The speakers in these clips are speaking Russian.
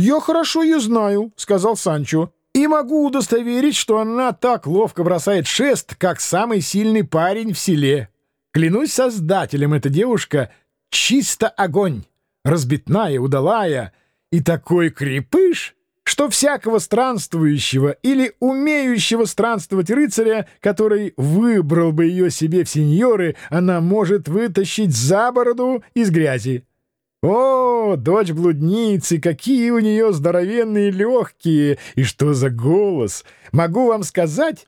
«Я хорошо ее знаю», — сказал Санчо, «и могу удостоверить, что она так ловко бросает шест, как самый сильный парень в селе. Клянусь создателем, эта девушка — чисто огонь, разбитная, удалая, и такой крепыш, что всякого странствующего или умеющего странствовать рыцаря, который выбрал бы ее себе в сеньоры, она может вытащить за бороду из грязи. О, дочь блудницы, какие у нее здоровенные легкие! И что за голос! Могу вам сказать,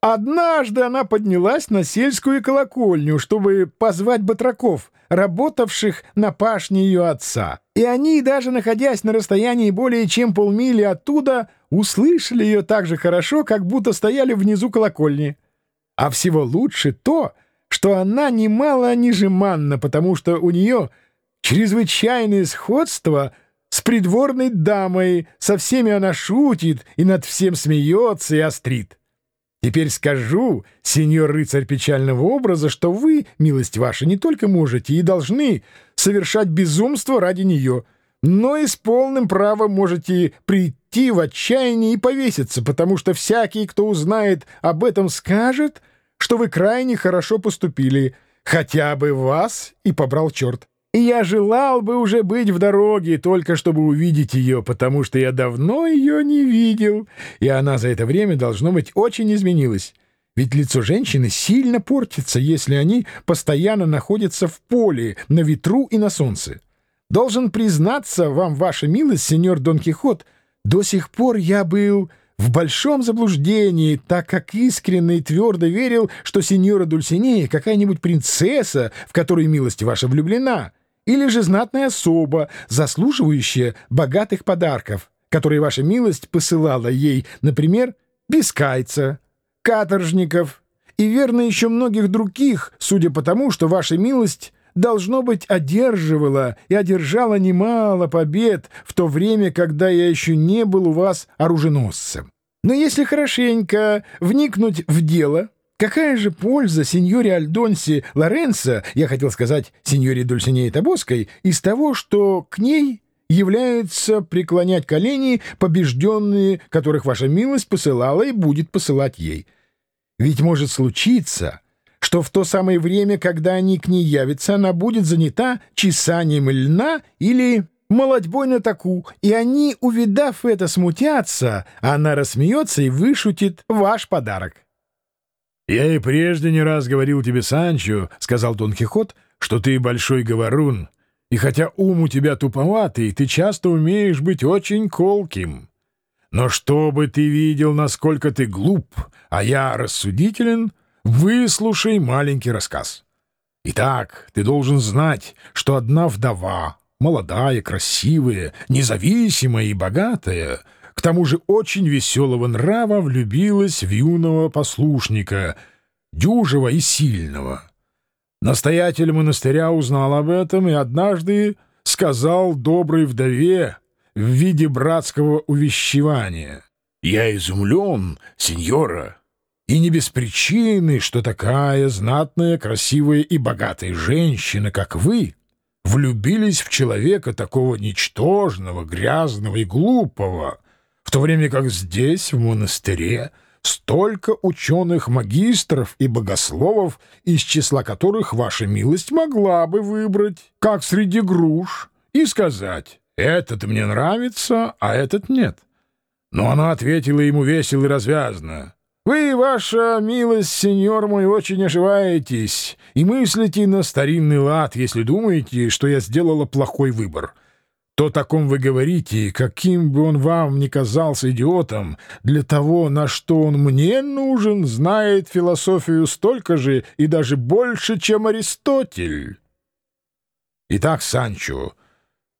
однажды она поднялась на сельскую колокольню, чтобы позвать батраков, работавших на пашне ее отца. И они, даже находясь на расстоянии более чем полмили оттуда, услышали ее так же хорошо, как будто стояли внизу колокольни. А всего лучше то, что она немало не жеманна, потому что у нее — чрезвычайное сходство с придворной дамой, со всеми она шутит и над всем смеется и острит. Теперь скажу, сеньор рыцарь печального образа, что вы, милость ваша, не только можете и должны совершать безумство ради нее, но и с полным правом можете прийти в отчаяние и повеситься, потому что всякий, кто узнает об этом, скажет, что вы крайне хорошо поступили, хотя бы вас и побрал черт. И я желал бы уже быть в дороге, только чтобы увидеть ее, потому что я давно ее не видел, и она за это время, должно быть, очень изменилась. Ведь лицо женщины сильно портится, если они постоянно находятся в поле, на ветру и на солнце. Должен признаться вам, ваша милость, сеньор Дон Кихот, до сих пор я был в большом заблуждении, так как искренне и твердо верил, что сеньора Дульсинея какая-нибудь принцесса, в которой милость ваша влюблена» или же знатная особа, заслуживающая богатых подарков, которые ваша милость посылала ей, например, бескайца, каторжников и, верно, еще многих других, судя по тому, что ваша милость должно быть, одерживала и одержала немало побед в то время, когда я еще не был у вас оруженосцем. Но если хорошенько вникнуть в дело, Какая же польза сеньоре Альдонси Лоренцо, я хотел сказать сеньоре Дульсинеи Табоской, из того, что к ней являются преклонять колени побежденные, которых ваша милость посылала и будет посылать ей? Ведь может случиться, что в то самое время, когда они к ней явятся, она будет занята чесанием льна или молодьбой на таку, и они, увидав это, смутятся, а она рассмеется и вышутит ваш подарок. «Я и прежде не раз говорил тебе, Санчо, — сказал Дон Кихот, — что ты большой говорун, и хотя ум у тебя туповатый, ты часто умеешь быть очень колким. Но чтобы ты видел, насколько ты глуп, а я рассудителен, выслушай маленький рассказ. Итак, ты должен знать, что одна вдова, молодая, красивая, независимая и богатая — к тому же очень веселого нрава влюбилась в юного послушника, дюжего и сильного. Настоятель монастыря узнал об этом и однажды сказал доброй вдове в виде братского увещевания. «Я изумлен, сеньора, и не без причины, что такая знатная, красивая и богатая женщина, как вы, влюбились в человека такого ничтожного, грязного и глупого» в то время как здесь, в монастыре, столько ученых-магистров и богословов, из числа которых ваша милость могла бы выбрать, как среди груш, и сказать «этот мне нравится, а этот нет». Но она ответила ему весело и развязно. «Вы, ваша милость, сеньор мой, очень ошибаетесь и мыслите на старинный лад, если думаете, что я сделала плохой выбор» то таком вы говорите, каким бы он вам ни казался идиотом, для того, на что он мне нужен, знает философию столько же и даже больше, чем Аристотель. Итак, Санчо,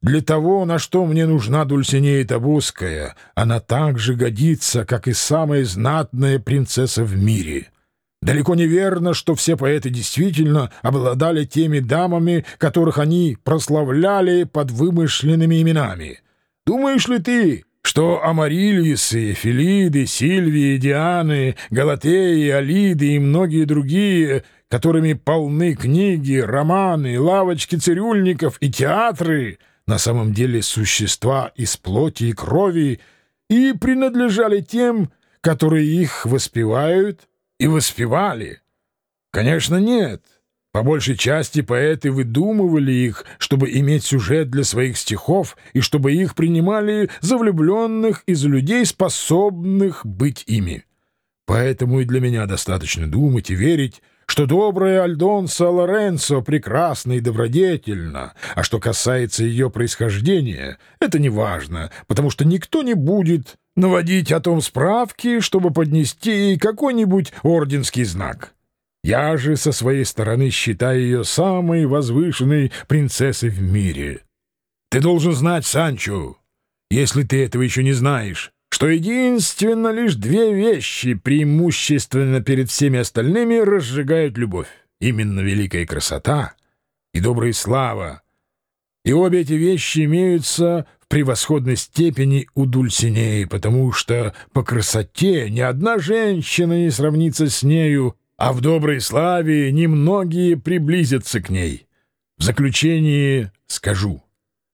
для того, на что мне нужна Дульсинея Табуская, она так же годится, как и самая знатная принцесса в мире». Далеко не верно, что все поэты действительно обладали теми дамами, которых они прославляли под вымышленными именами. Думаешь ли ты, что Амарильисы, Филиды, Сильвии, Дианы, Галатеи, Алиды и многие другие, которыми полны книги, романы, лавочки цирюльников и театры, на самом деле существа из плоти и крови и принадлежали тем, которые их воспевают и воспевали? Конечно, нет. По большей части поэты выдумывали их, чтобы иметь сюжет для своих стихов и чтобы их принимали за влюбленных и за людей, способных быть ими. Поэтому и для меня достаточно думать и верить, что добрая Альдонса Лоренцо прекрасна и добродетельна, а что касается ее происхождения, это не важно, потому что никто не будет наводить о том справки, чтобы поднести ей какой-нибудь орденский знак. Я же со своей стороны считаю ее самой возвышенной принцессой в мире. Ты должен знать, Санчо, если ты этого еще не знаешь, что единственно лишь две вещи преимущественно перед всеми остальными разжигают любовь. Именно великая красота и добрая слава. И обе эти вещи имеются превосходной степени у Дульсинеи, потому что по красоте ни одна женщина не сравнится с нею, а в доброй славе немногие приблизятся к ней. В заключение скажу —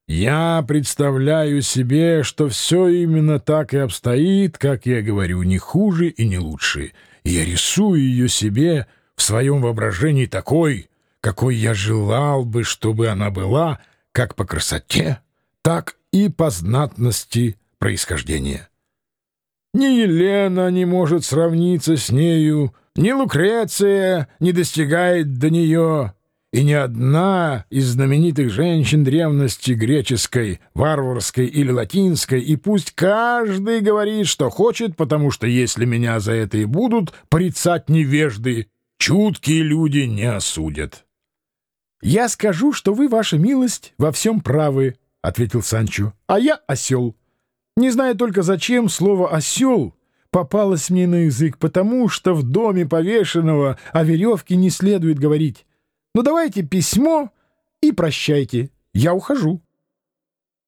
я представляю себе, что все именно так и обстоит, как я говорю, не хуже и не лучше. Я рисую ее себе в своем воображении такой, какой я желал бы, чтобы она была, как по красоте, так и по знатности происхождения. Ни Елена не может сравниться с нею, ни Лукреция не достигает до нее, и ни одна из знаменитых женщин древности греческой, варварской или латинской, и пусть каждый говорит, что хочет, потому что если меня за это и будут порицать невежды, чуткие люди не осудят. — Я скажу, что вы, ваша милость, во всем правы, — ответил Санчо, — а я осел. Не знаю только, зачем слово «осел» попалось мне на язык, потому что в доме повешенного о веревке не следует говорить. Ну давайте письмо и прощайте. Я ухожу.